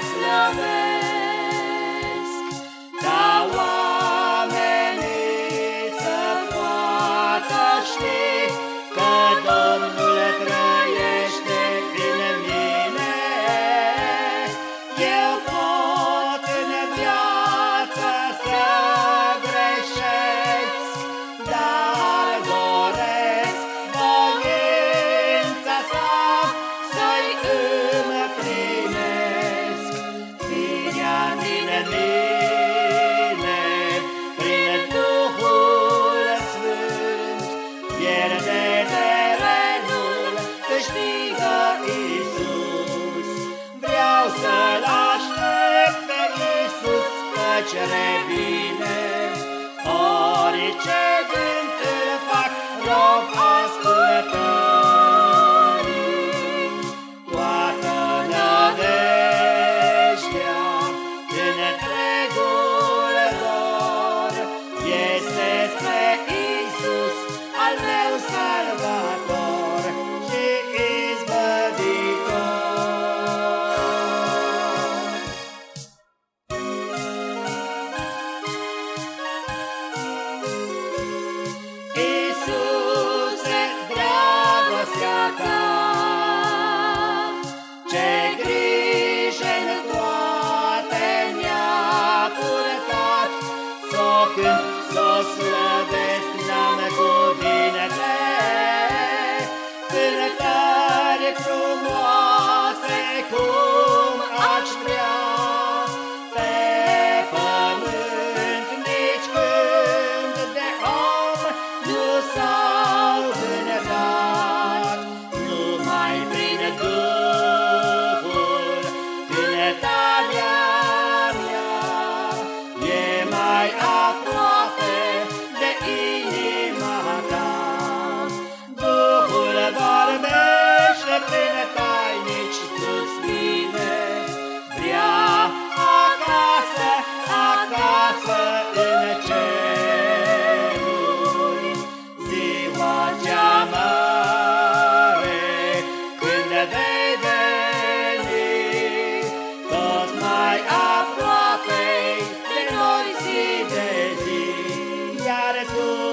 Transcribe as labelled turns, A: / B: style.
A: slăvesc, Să Jesús.